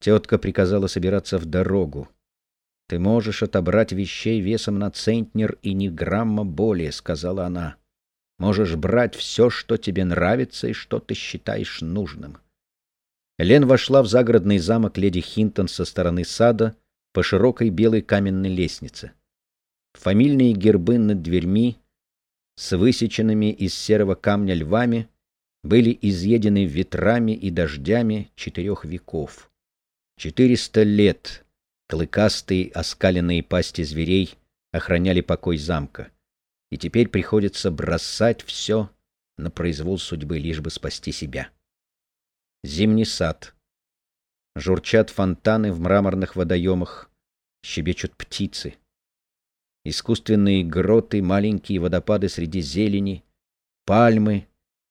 Тетка приказала собираться в дорогу. «Ты можешь отобрать вещей весом на центнер и ни грамма более», — сказала она. «Можешь брать все, что тебе нравится и что ты считаешь нужным». Лен вошла в загородный замок леди Хинтон со стороны сада по широкой белой каменной лестнице. Фамильные гербы над дверьми с высеченными из серого камня львами были изъедены ветрами и дождями четырех веков. Четыреста лет клыкастые оскаленные пасти зверей охраняли покой замка, и теперь приходится бросать все на произвол судьбы, лишь бы спасти себя. Зимний сад. Журчат фонтаны в мраморных водоемах, щебечут птицы. Искусственные гроты, маленькие водопады среди зелени, пальмы,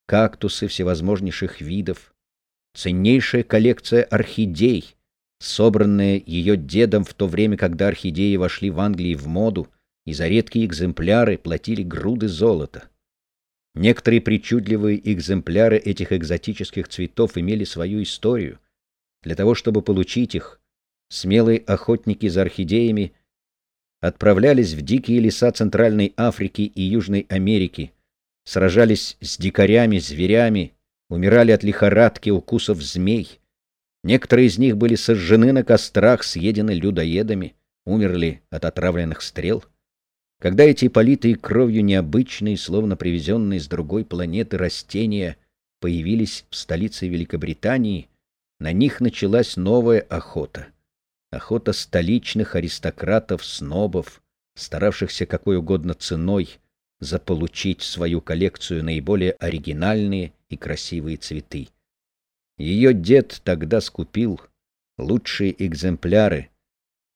кактусы всевозможнейших видов, ценнейшая коллекция орхидей — собранные ее дедом в то время, когда орхидеи вошли в Англии в моду, и за редкие экземпляры платили груды золота. Некоторые причудливые экземпляры этих экзотических цветов имели свою историю. Для того, чтобы получить их, смелые охотники за орхидеями отправлялись в дикие леса Центральной Африки и Южной Америки, сражались с дикарями, зверями, умирали от лихорадки, укусов змей, Некоторые из них были сожжены на кострах, съедены людоедами, умерли от отравленных стрел. Когда эти политые кровью необычные, словно привезенные с другой планеты растения, появились в столице Великобритании, на них началась новая охота. Охота столичных аристократов-снобов, старавшихся какой угодно ценой заполучить в свою коллекцию наиболее оригинальные и красивые цветы. Ее дед тогда скупил лучшие экземпляры.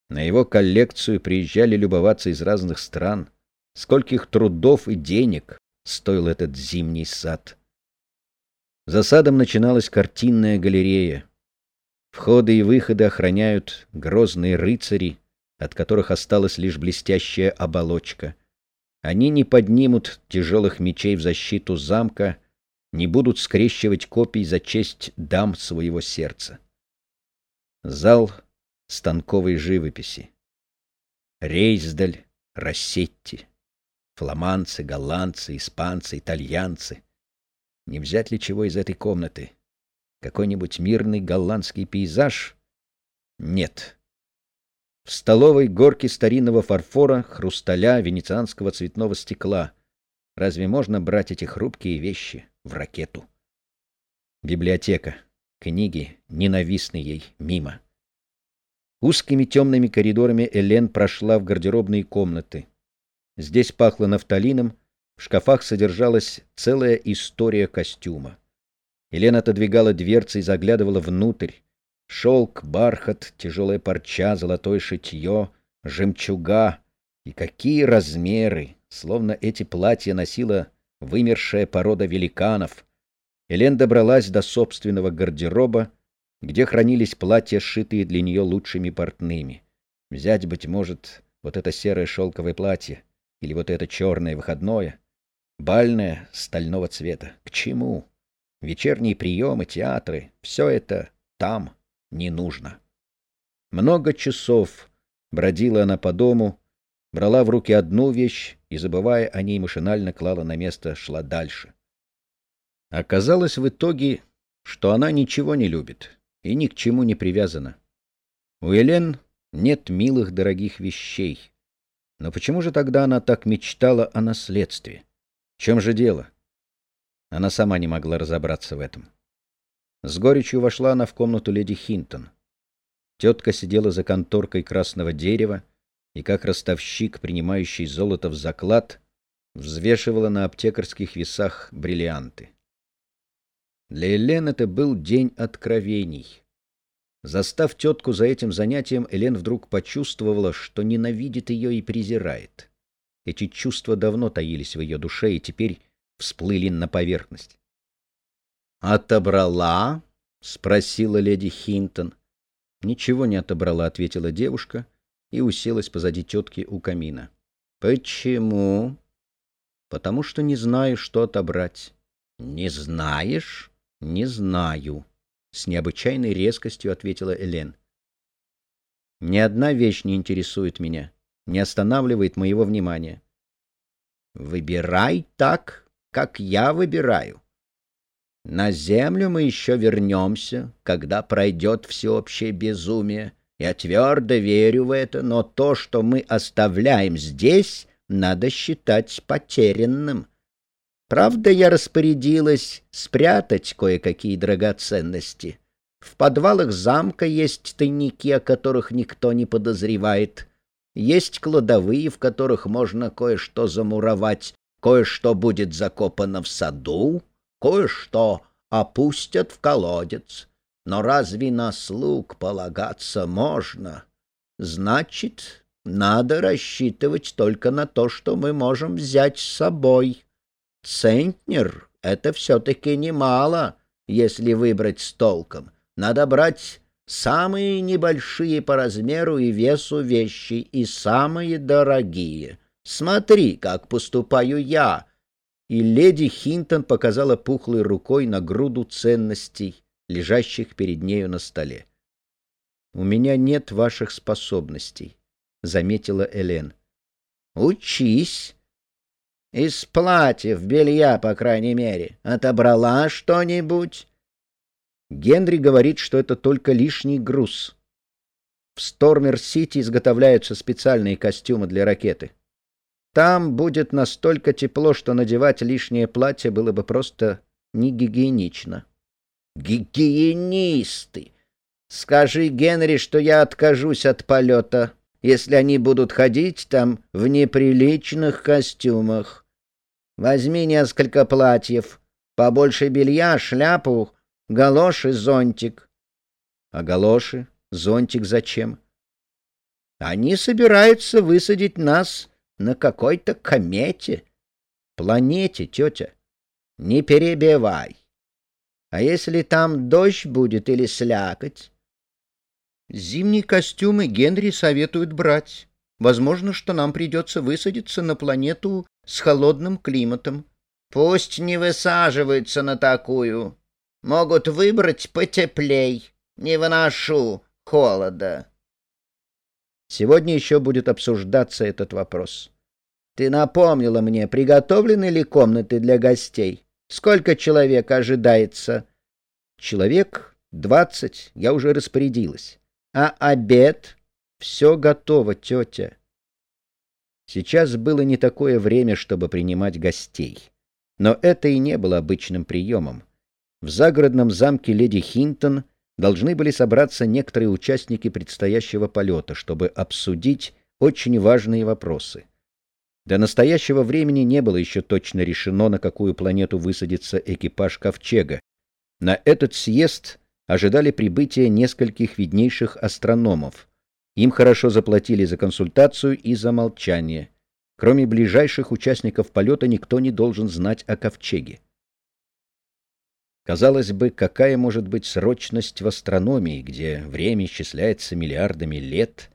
На его коллекцию приезжали любоваться из разных стран. Скольких трудов и денег стоил этот зимний сад. За садом начиналась картинная галерея. Входы и выходы охраняют грозные рыцари, от которых осталась лишь блестящая оболочка. Они не поднимут тяжелых мечей в защиту замка, не будут скрещивать копий за честь дам своего сердца. Зал станковой живописи. Рейсдаль, Рассетти, фламандцы, голландцы, испанцы, итальянцы. Не взять ли чего из этой комнаты? Какой-нибудь мирный голландский пейзаж? Нет. В столовой горки старинного фарфора, хрусталя, венецианского цветного стекла. Разве можно брать эти хрупкие вещи? В ракету. Библиотека. Книги, ненавистны ей, мимо. Узкими темными коридорами Элен прошла в гардеробные комнаты. Здесь пахло нафталином, в шкафах содержалась целая история костюма. Елена отодвигала дверцы и заглядывала внутрь. Шелк, бархат, тяжелая парча, золотое шитье, жемчуга. И какие размеры! Словно эти платья носила вымершая порода великанов. Элен добралась до собственного гардероба, где хранились платья, сшитые для нее лучшими портными. Взять, быть может, вот это серое шелковое платье или вот это черное выходное, бальное стального цвета. К чему? Вечерние приемы, театры — все это там не нужно. Много часов бродила она по дому, брала в руки одну вещь и, забывая о ней, машинально клала на место, шла дальше. Оказалось в итоге, что она ничего не любит и ни к чему не привязана. У Элен нет милых дорогих вещей. Но почему же тогда она так мечтала о наследстве? В чем же дело? Она сама не могла разобраться в этом. С горечью вошла она в комнату леди Хинтон. Тетка сидела за конторкой красного дерева, и как ростовщик, принимающий золото в заклад, взвешивала на аптекарских весах бриллианты. Для Элен это был день откровений. Застав тетку за этим занятием, Элен вдруг почувствовала, что ненавидит ее и презирает. Эти чувства давно таились в ее душе и теперь всплыли на поверхность. «Отобрала?» — спросила леди Хинтон. «Ничего не отобрала», — ответила девушка и уселась позади тетки у камина. «Почему?» «Потому что не знаю, что отобрать». «Не знаешь?» «Не знаю», — с необычайной резкостью ответила Элен. Ни одна вещь не интересует меня, не останавливает моего внимания. Выбирай так, как я выбираю. На землю мы еще вернемся, когда пройдет всеобщее безумие. Я твердо верю в это, но то, что мы оставляем здесь, надо считать потерянным. Правда, я распорядилась спрятать кое-какие драгоценности. В подвалах замка есть тайники, о которых никто не подозревает. Есть кладовые, в которых можно кое-что замуровать, кое-что будет закопано в саду, кое-что опустят в колодец. Но разве на слуг полагаться можно? Значит, надо рассчитывать только на то, что мы можем взять с собой. Центнер — это все-таки немало, если выбрать с толком. Надо брать самые небольшие по размеру и весу вещи и самые дорогие. Смотри, как поступаю я. И леди Хинтон показала пухлой рукой на груду ценностей, лежащих перед нею на столе. У меня нет ваших способностей, заметила Элен. Учись. Из платьев, белья, по крайней мере, отобрала что-нибудь? Генри говорит, что это только лишний груз. В Стормер-Сити изготовляются специальные костюмы для ракеты. Там будет настолько тепло, что надевать лишнее платье было бы просто не гигиенично. Гигиенисты! Скажи Генри, что я откажусь от полета, если они будут ходить там в неприличных костюмах. Возьми несколько платьев, побольше белья, шляпу галоши, зонтик. А галоши, зонтик зачем? Они собираются высадить нас на какой-то комете. Планете, тетя. Не перебивай. А если там дождь будет или слякоть? Зимние костюмы Генри советуют брать. Возможно, что нам придется высадиться на планету с холодным климатом. Пусть не высаживаются на такую. Могут выбрать потеплей. Не выношу холода. Сегодня еще будет обсуждаться этот вопрос. Ты напомнила мне, приготовлены ли комнаты для гостей? Сколько человек ожидается? Человек двадцать, я уже распорядилась. А обед? Все готово, тетя. Сейчас было не такое время, чтобы принимать гостей. Но это и не было обычным приемом. В загородном замке леди Хинтон должны были собраться некоторые участники предстоящего полета, чтобы обсудить очень важные вопросы. До настоящего времени не было еще точно решено, на какую планету высадится экипаж Ковчега. На этот съезд ожидали прибытия нескольких виднейших астрономов. Им хорошо заплатили за консультацию и за молчание. Кроме ближайших участников полета никто не должен знать о Ковчеге. Казалось бы, какая может быть срочность в астрономии, где время исчисляется миллиардами лет,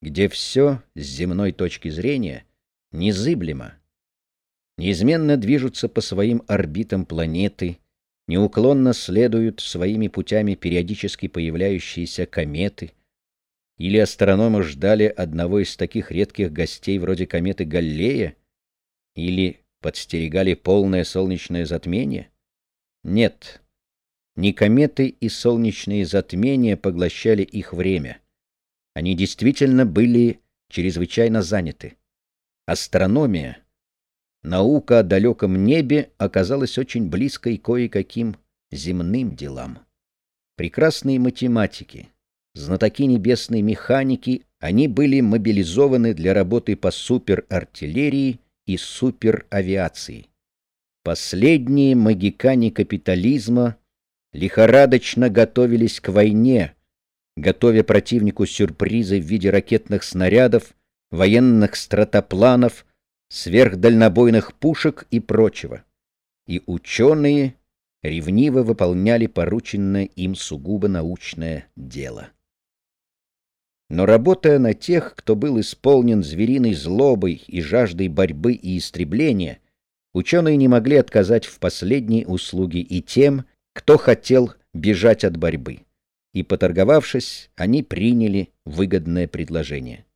где все с земной точки зрения незыблемо. Неизменно движутся по своим орбитам планеты, неуклонно следуют своими путями периодически появляющиеся кометы, или астрономы ждали одного из таких редких гостей вроде кометы Галлея, или подстерегали полное солнечное затмение? Нет. Не кометы и солнечные затмения поглощали их время. Они действительно были чрезвычайно заняты. Астрономия, наука о далеком небе, оказалась очень близкой кое-каким земным делам. Прекрасные математики, знатоки небесной механики, они были мобилизованы для работы по суперартиллерии и суперавиации. Последние магикане капитализма лихорадочно готовились к войне, готовя противнику сюрпризы в виде ракетных снарядов, военных стратопланов, сверхдальнобойных пушек и прочего. И ученые ревниво выполняли порученное им сугубо научное дело. Но работая на тех, кто был исполнен звериной злобой и жаждой борьбы и истребления, ученые не могли отказать в последней услуге и тем, кто хотел бежать от борьбы. и, поторговавшись, они приняли выгодное предложение.